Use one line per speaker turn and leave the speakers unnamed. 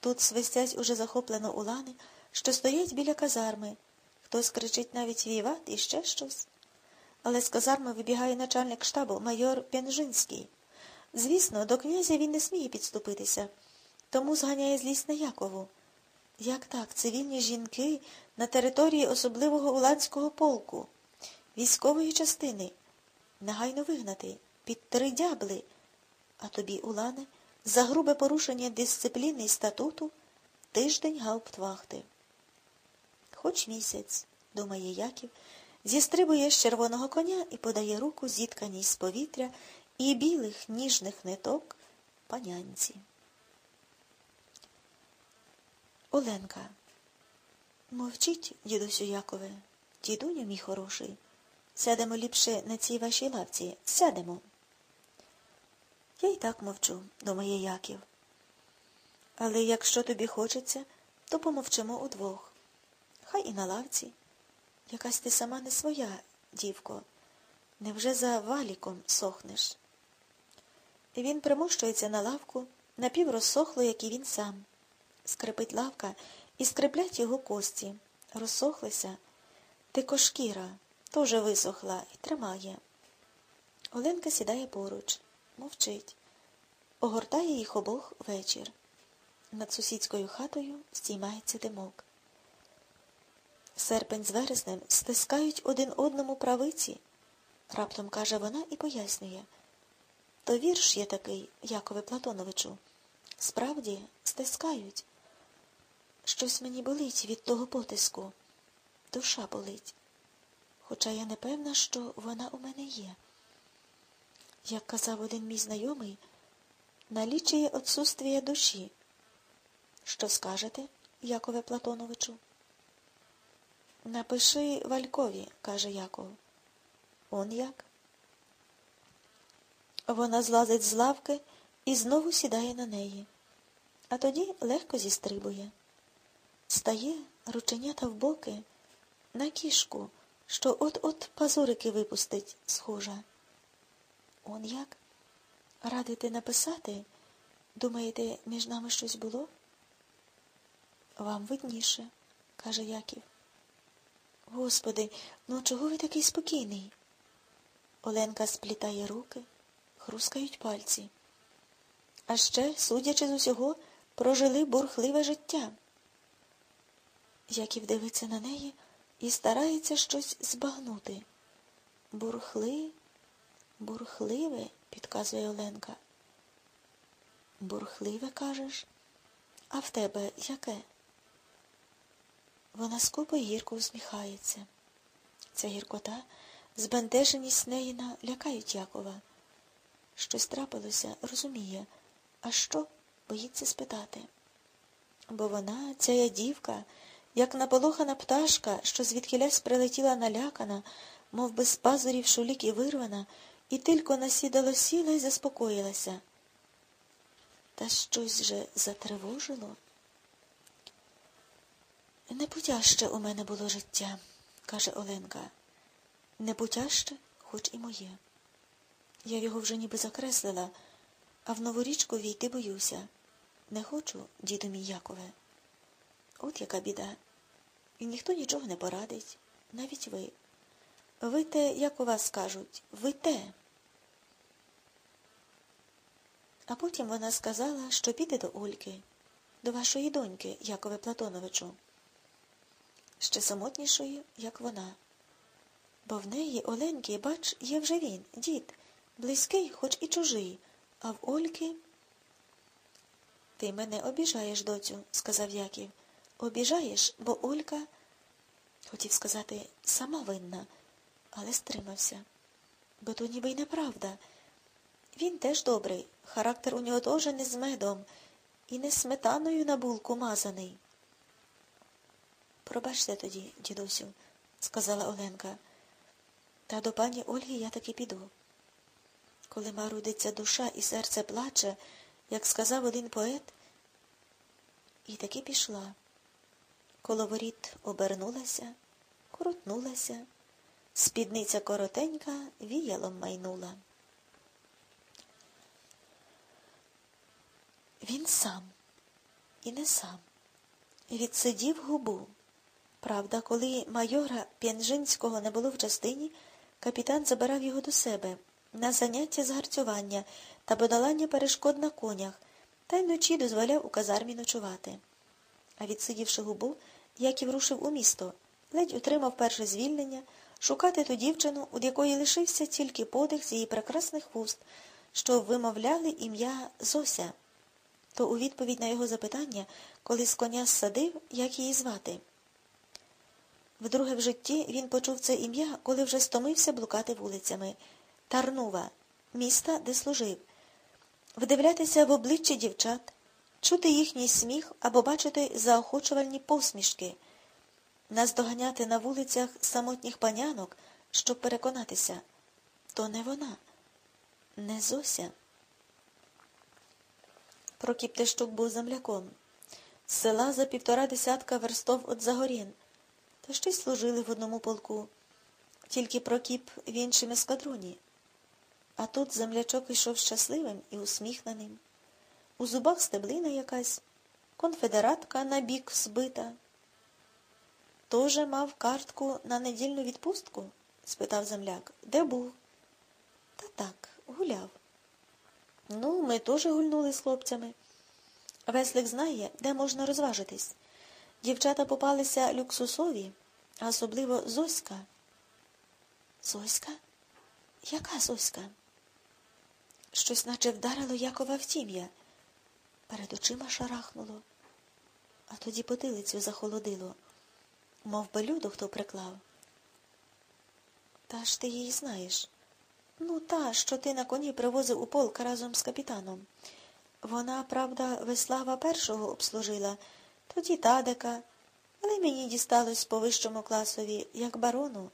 Тут свистять уже захоплено улани, що стоять біля казарми. Хтось кричить навіть віват і ще щось. Але з казарми вибігає начальник штабу майор Пенжинський. Звісно, до князя він не сміє підступитися, тому зганяє злість на Якову. Як так, цивільні жінки на території особливого уланського полку, військової частини, негайно вигнати, під три дябли, а тобі, Улане, за грубе порушення дисципліни і статуту тиждень гауптвахти. Хоч місяць, думає Яків, зістрибує з червоного коня і подає руку зітканій з повітря і білих ніжних ниток панянці. Оленка. Мовчіть, дідусю Якове, дідуню мій хороший. Сядемо ліпше на цій вашій лавці. Сядемо. Я й так мовчу, думає Яків. Але якщо тобі хочеться, то помовчимо удвох. Хай і на лавці. Якась ти сама не своя, дівко. Невже за валіком сохнеш? І він примощується на лавку, напіврозсохло, як і він сам. Скрипить лавка і скриплять його кості. Розсохлися. Тикошкіра теж висохла і тримає. Оленка сідає поруч, мовчить, огортає їх обох вечір. Над сусідською хатою стіймається димок. Серпень з вереснем стискають один одному правиці, раптом каже вона і пояснює. То вірш є такий, Якове Платоновичу. Справді, стискають. Щось мені болить від того потиску. Душа болить. Хоча я не певна, що вона у мене є. Як казав один мій знайомий, налічує отсутствія душі. Що скажете, Якове Платоновичу? Напиши Валькові, каже Яков. Он як? Вона злазить з лавки і знову сідає на неї, а тоді легко зістрибує. Стає рученята в боки на кішку, що от-от пазурики випустить, схожа. Он як? Радите написати? Думаєте, між нами щось було? Вам видніше, каже Яків. Господи, ну чого ви такий спокійний? Оленка сплітає руки, хрускають пальці. А ще, судячи з усього, прожили бурхливе життя. Яків дивиться на неї і старається щось збагнути. Бурхли, бурхливе, підказує Оленка. Бурхливе, кажеш? А в тебе яке? Вона скупо й гірко усміхається. Ця гіркота, збентеженість неїна лякають Якова. Щось трапилося, розуміє, а що боїться спитати. Бо вона, ця дівка, як наполохана пташка, що звідкілясь прилетіла налякана, мов з пазурів шулік і вирвана, і тільки насідало сіла і заспокоїлася. Та щось же затривожило. Непутяще у мене було життя, каже Оленка. Непутяще, хоч і моє. Я його вже ніби закреслила, а в нову річку війти боюся. Не хочу, діду мій Якове. От яка біда. І ніхто нічого не порадить, навіть ви. Ви те, як у вас скажуть, ви те. А потім вона сказала, що піде до Ольки, до вашої доньки, Якове Платоновичу ще самотнішою, як вона. Бо в неї, Оленки, бач, є вже він, дід, близький, хоч і чужий, а в Ольки. Ти мене обіжаєш, доцю, сказав Яків. Обіжаєш, бо Олька, хотів сказати, сама винна, але стримався. Бо то ніби й неправда. Він теж добрий, характер у нього теж не з медом і не сметаною на булку мазаний. Пробачте тоді, дідусю, сказала Оленка. Та до пані Ольги я таки піду. Коли марудиться душа і серце плаче, як сказав один поет, і таки пішла. Коло воріт обернулася, крутнулася, спідниця коротенька віялом майнула. Він сам, і не сам. Відсидів губу. Правда, коли майора П'янжинського не було в частині, капітан забирав його до себе на заняття з гарцювання та подолання перешкод на конях, та й вночі дозволяв у казармі ночувати. А відсидівши губу, Яків рушив у місто, ледь отримав перше звільнення, шукати ту дівчину, у якої лишився тільки подих з її прекрасних вуст, що вимовляли ім'я Зося. То у відповідь на його запитання, коли з коня ссадив, як її звати. Вдруге в житті він почув це ім'я, коли вже стомився блукати вулицями. Тарнува, міста, де служив, вдивлятися в обличчя дівчат, чути їхній сміх або бачити заохочувальні посмішки, наздоганяти на вулицях самотніх панянок, щоб переконатися. То не вона, не Зося. Прокіп Тещук був земляком. З села за півтора десятка верстов от Загорін, та ще й служили в одному полку, тільки Прокіп в іншому ескадроні. А тут землячок йшов щасливим і усміхненим. У зубах стеблина якась, конфедератка на бік збита. Тоже мав картку на недільну відпустку? спитав земляк. Де був? Та так, гуляв. Ну, ми теж гульнули з хлопцями. Веслик знає, де можна розважитись. Дівчата попалися люксусові, а особливо Зоська. Зоська? Яка Зоська? Щось наче вдарило Якова в тім'я. Перед очима шарахнуло, а тоді потилицю захолодило, мов би люду хто приклав. Та ж ти її знаєш. Ну, та, що ти на коні привозив у полк разом з капітаном. Вона, правда, Веслава першого обслужила, тоді Тадика, але мені дісталось по вищому класові, як барону.